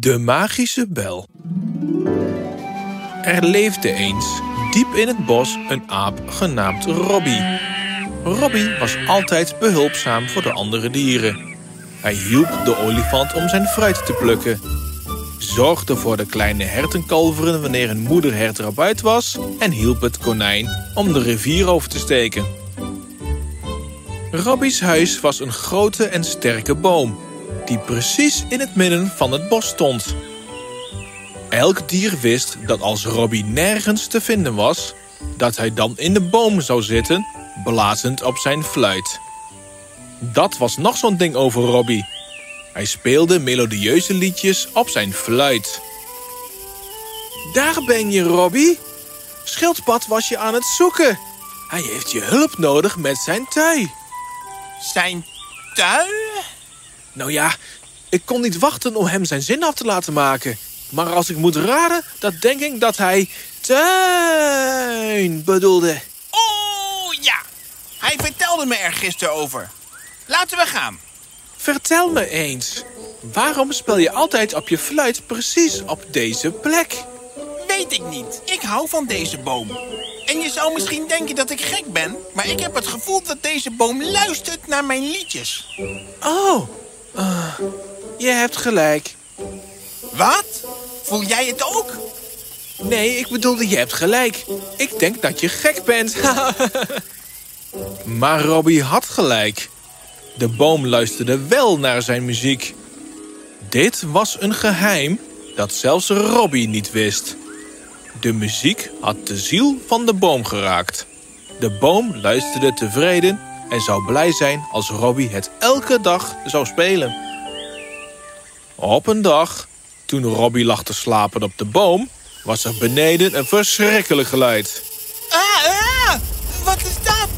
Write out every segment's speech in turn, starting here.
De magische bel. Er leefde eens, diep in het bos, een aap genaamd Robbie. Robbie was altijd behulpzaam voor de andere dieren. Hij hielp de olifant om zijn fruit te plukken. Zorgde voor de kleine hertenkalveren wanneer een moederhert erop uit was... en hielp het konijn om de rivier over te steken. Robbie's huis was een grote en sterke boom die precies in het midden van het bos stond. Elk dier wist dat als Robbie nergens te vinden was... dat hij dan in de boom zou zitten, blazend op zijn fluit. Dat was nog zo'n ding over Robbie. Hij speelde melodieuze liedjes op zijn fluit. Daar ben je, Robbie. Schildpad was je aan het zoeken. Hij heeft je hulp nodig met zijn tui. Zijn tui? Nou ja, ik kon niet wachten om hem zijn zin af te laten maken. Maar als ik moet raden, dan denk ik dat hij tuin bedoelde. Oh ja, hij vertelde me er gisteren over. Laten we gaan. Vertel me eens, waarom speel je altijd op je fluit precies op deze plek? Weet ik niet. Ik hou van deze boom. En je zou misschien denken dat ik gek ben, maar ik heb het gevoel dat deze boom luistert naar mijn liedjes. Oh, uh, je hebt gelijk. Wat? Voel jij het ook? Nee, ik bedoelde je hebt gelijk. Ik denk dat je gek bent. maar Robbie had gelijk. De boom luisterde wel naar zijn muziek. Dit was een geheim dat zelfs Robbie niet wist. De muziek had de ziel van de boom geraakt. De boom luisterde tevreden en zou blij zijn als Robbie het elke dag zou spelen. Op een dag, toen Robbie lag te slapen op de boom... was er beneden een verschrikkelijk geluid. Ah, ah, wat is dat?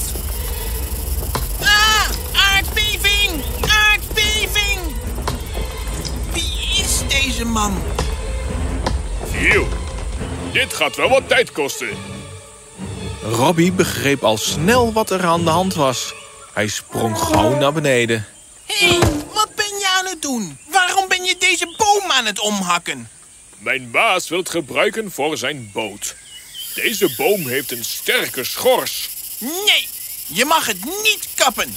Ah, aardbeving, aardbeving. Wie is deze man? Phew, dit gaat wel wat tijd kosten. Robbie begreep al snel wat er aan de hand was. Hij sprong gauw naar beneden. Hé, hey, wat ben je aan het doen? Waarom ben je deze boom aan het omhakken? Mijn baas wil het gebruiken voor zijn boot. Deze boom heeft een sterke schors. Nee, je mag het niet kappen.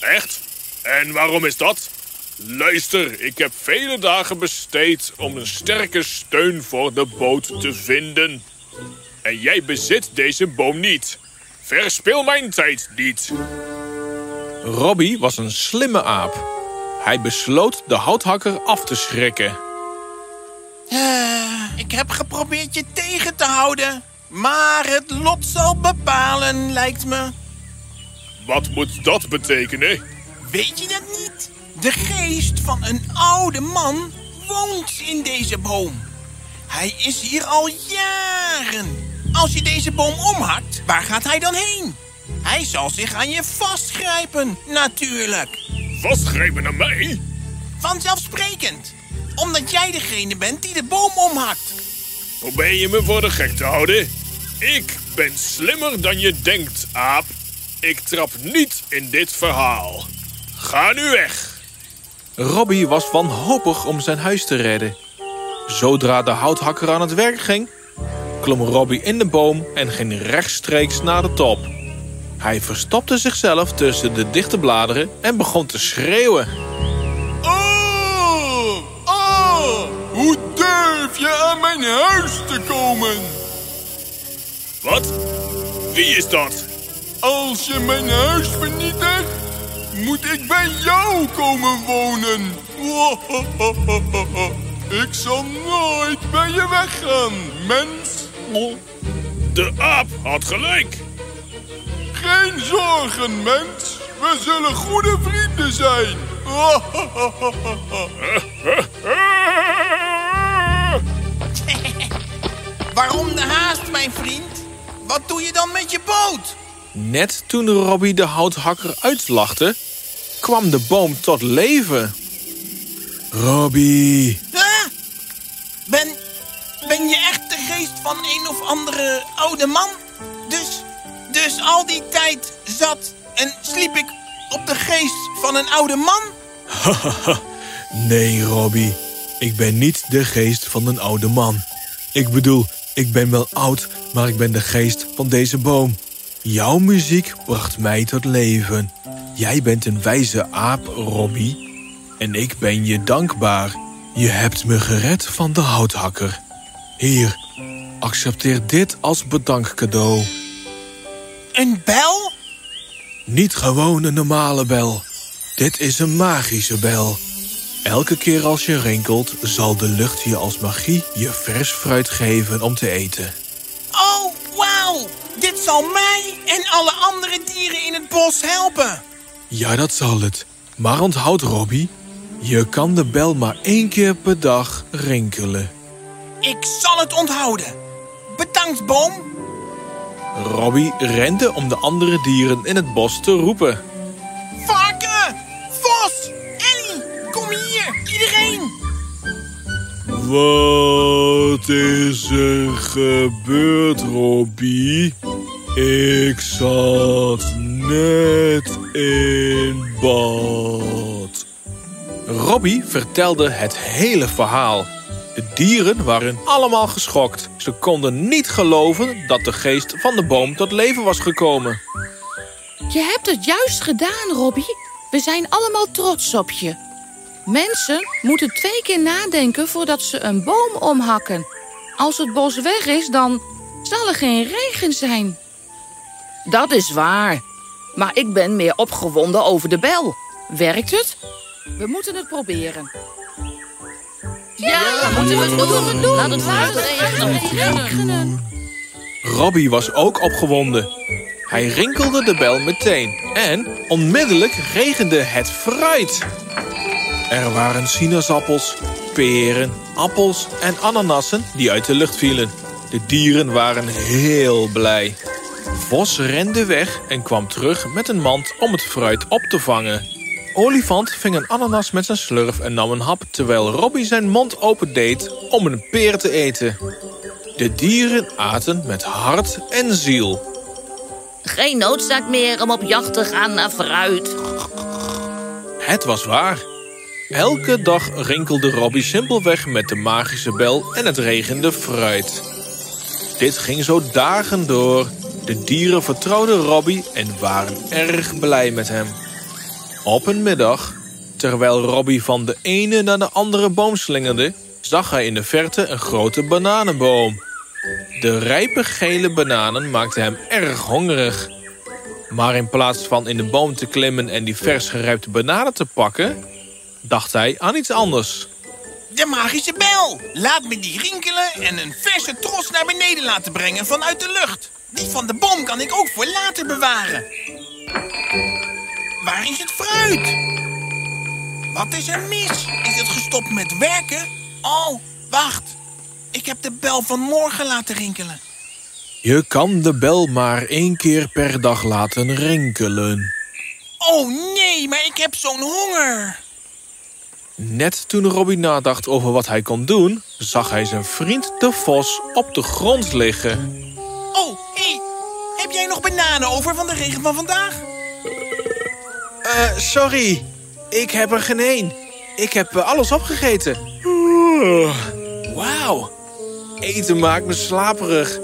Echt? En waarom is dat? Luister, ik heb vele dagen besteed om een sterke steun voor de boot te vinden. En jij bezit deze boom niet. Verspil mijn tijd niet. Robbie was een slimme aap. Hij besloot de houthakker af te schrikken. Uh, ik heb geprobeerd je tegen te houden. Maar het lot zal bepalen, lijkt me. Wat moet dat betekenen? Weet je dat niet? De geest van een oude man woont in deze boom. Hij is hier al jaren. Als je deze boom omhakt, waar gaat hij dan heen? Hij zal zich aan je vastgrijpen, natuurlijk. Vastgrijpen aan mij? Vanzelfsprekend. Omdat jij degene bent die de boom omhakt. Probeer je me voor de gek te houden? Ik ben slimmer dan je denkt, aap. Ik trap niet in dit verhaal. Ga nu weg. Robbie was wanhopig om zijn huis te redden. Zodra de houthakker aan het werk ging, klom Robbie in de boom en ging rechtstreeks naar de top. Hij verstopte zichzelf tussen de dichte bladeren en begon te schreeuwen. Oh, oh, hoe durf je aan mijn huis te komen? Wat? Wie is dat? Als je mijn huis vernietigt, moet ik bij jou komen wonen. Ik zal nooit bij je weggaan, mens. De aap had gelijk. Geen zorgen, mens. We zullen goede vrienden zijn. Waarom de haast, mijn vriend? Wat doe je dan met je boot? Net toen Robbie de houthakker uitlachte, kwam de boom tot leven. Robbie. Huh? Ben, ben je echt de geest van een of andere oude man? Dus, al die tijd zat en sliep ik op de geest van een oude man? nee, Robbie. Ik ben niet de geest van een oude man. Ik bedoel, ik ben wel oud, maar ik ben de geest van deze boom. Jouw muziek bracht mij tot leven. Jij bent een wijze aap, Robbie. En ik ben je dankbaar. Je hebt me gered van de houthakker. Hier, accepteer dit als bedankcadeau. Een bel? Niet gewoon een normale bel. Dit is een magische bel. Elke keer als je rinkelt, zal de lucht je als magie je vers fruit geven om te eten. Oh, wauw! Dit zal mij en alle andere dieren in het bos helpen. Ja, dat zal het. Maar onthoud, Robbie, je kan de bel maar één keer per dag rinkelen. Ik zal het onthouden. Bedankt, boom. Robbie rende om de andere dieren in het bos te roepen. Varken! Vos! Ellie! Kom hier! Iedereen! Wat is er gebeurd, Robbie? Ik zat net in bad. Robbie vertelde het hele verhaal. De dieren waren allemaal geschokt. Ze konden niet geloven dat de geest van de boom tot leven was gekomen. Je hebt het juist gedaan, Robbie. We zijn allemaal trots op je. Mensen moeten twee keer nadenken voordat ze een boom omhakken. Als het bos weg is, dan zal er geen regen zijn. Dat is waar. Maar ik ben meer opgewonden over de bel. Werkt het? We moeten het proberen. Ja, we moeten het doen. doen. Laat het regenen. Robbie was ook opgewonden. Hij rinkelde de bel meteen en onmiddellijk regende het fruit. Er waren sinaasappels, peren, appels en ananassen die uit de lucht vielen. De dieren waren heel blij. Vos rende weg en kwam terug met een mand om het fruit op te vangen. Olifant ving een ananas met zijn slurf en nam een hap... terwijl Robbie zijn mond opendeed om een peer te eten. De dieren aten met hart en ziel. Geen noodzaak meer om op jacht te gaan naar fruit. Het was waar. Elke dag rinkelde Robbie simpelweg met de magische bel en het regende fruit. Dit ging zo dagen door. De dieren vertrouwden Robbie en waren erg blij met hem. Op een middag, terwijl Robbie van de ene naar de andere boom slingerde... zag hij in de verte een grote bananenboom. De rijpe gele bananen maakten hem erg hongerig. Maar in plaats van in de boom te klimmen en die vers gerijpte bananen te pakken... dacht hij aan iets anders. De magische bel! Laat me die rinkelen en een verse tros naar beneden laten brengen vanuit de lucht. Die van de boom kan ik ook voor later bewaren. Waar is het fruit? Wat is er mis? Is het gestopt met werken? Oh, wacht. Ik heb de bel van morgen laten rinkelen. Je kan de bel maar één keer per dag laten rinkelen. Oh nee, maar ik heb zo'n honger. Net toen Robbie nadacht over wat hij kon doen... zag hij zijn vriend de vos op de grond liggen. Oh, hé. Hey, heb jij nog bananen over van de regen van vandaag? Uh, sorry. Ik heb er geen één. Ik heb uh, alles opgegeten. Wauw. Eten maakt me slaperig.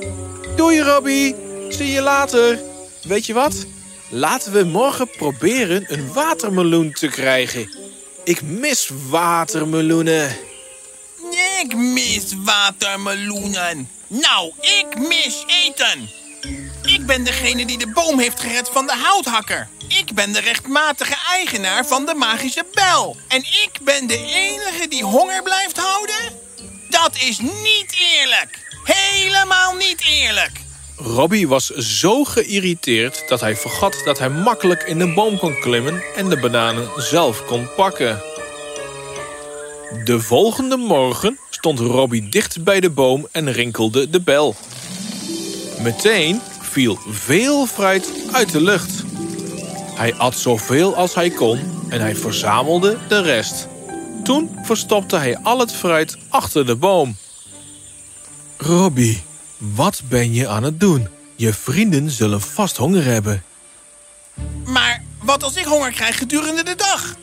Doei, Robbie. Zie je later. Weet je wat? Laten we morgen proberen een watermeloen te krijgen. Ik mis watermeloenen. Ik mis watermeloenen. Nou, ik mis eten. Ik ben degene die de boom heeft gered van de houthakker. Ik ben de rechtmatige eigenaar van de magische bel. En ik ben de enige die honger blijft houden? Dat is niet eerlijk. Helemaal niet eerlijk. Robbie was zo geïrriteerd dat hij vergat dat hij makkelijk in de boom kon klimmen en de bananen zelf kon pakken. De volgende morgen stond Robbie dicht bij de boom en rinkelde de bel. Meteen viel veel fruit uit de lucht. Hij at zoveel als hij kon en hij verzamelde de rest. Toen verstopte hij al het fruit achter de boom. Robbie, wat ben je aan het doen? Je vrienden zullen vast honger hebben. Maar wat als ik honger krijg gedurende de dag?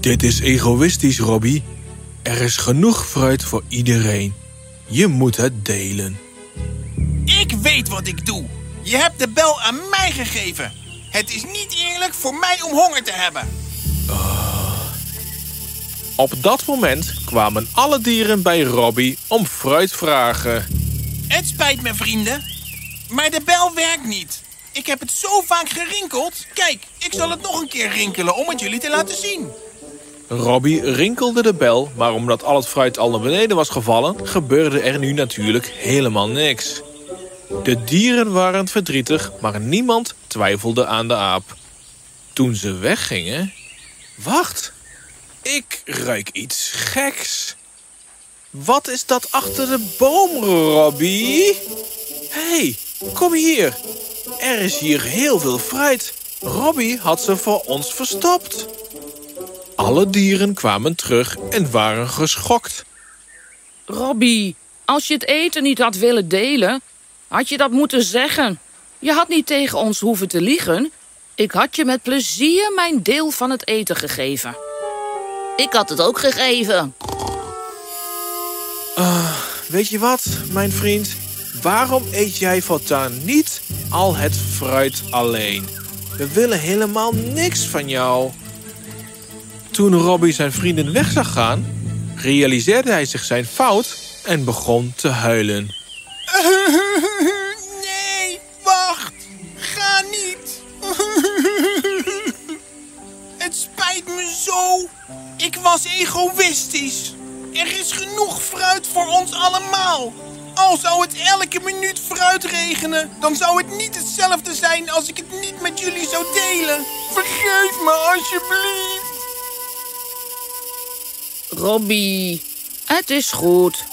Dit is egoïstisch, Robbie. Er is genoeg fruit voor iedereen. Je moet het delen. Ik weet wat ik doe. Je hebt de bel aan mij gegeven. Het is niet eerlijk voor mij om honger te hebben. Op dat moment kwamen alle dieren bij Robbie om fruit vragen. Het spijt me, vrienden. Maar de bel werkt niet. Ik heb het zo vaak gerinkeld. Kijk, ik zal het nog een keer rinkelen om het jullie te laten zien. Robbie rinkelde de bel, maar omdat al het fruit al naar beneden was gevallen... gebeurde er nu natuurlijk helemaal niks. De dieren waren verdrietig, maar niemand twijfelde aan de aap. Toen ze weggingen... Wacht, ik ruik iets geks. Wat is dat achter de boom, Robbie? Hey, kom hier. Er is hier heel veel fruit. Robbie had ze voor ons verstopt. Alle dieren kwamen terug en waren geschokt. Robbie, als je het eten niet had willen delen, had je dat moeten zeggen. Je had niet tegen ons hoeven te liegen. Ik had je met plezier mijn deel van het eten gegeven. Ik had het ook gegeven. Weet je wat, mijn vriend? Waarom eet jij voortaan niet al het fruit alleen? We willen helemaal niks van jou. Toen Robbie zijn vrienden weg zag gaan, realiseerde hij zich zijn fout en begon te huilen. Nee, wacht. Ga niet. Het spijt me zo. Ik was egoïstisch. Er is genoeg fruit voor ons allemaal. Al zou het elke minuut fruit regenen, dan zou het niet hetzelfde zijn als ik het niet met jullie zou delen. Vergeef me alsjeblieft. Robbie, het is goed.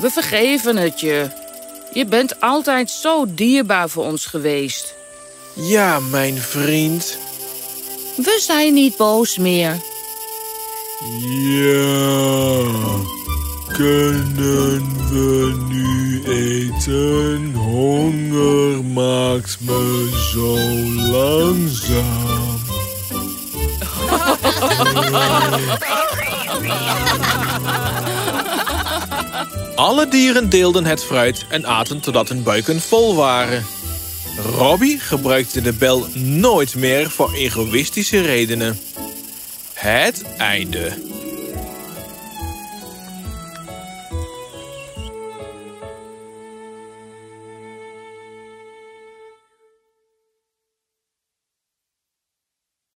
We vergeven het je. Je bent altijd zo dierbaar voor ons geweest. Ja, mijn vriend. We zijn niet boos meer. Ja, kunnen we nu eten? Honger maakt me zo langzaam. Alle dieren deelden het fruit en aten totdat hun buiken vol waren. Robbie gebruikte de bel nooit meer voor egoïstische redenen. Het einde.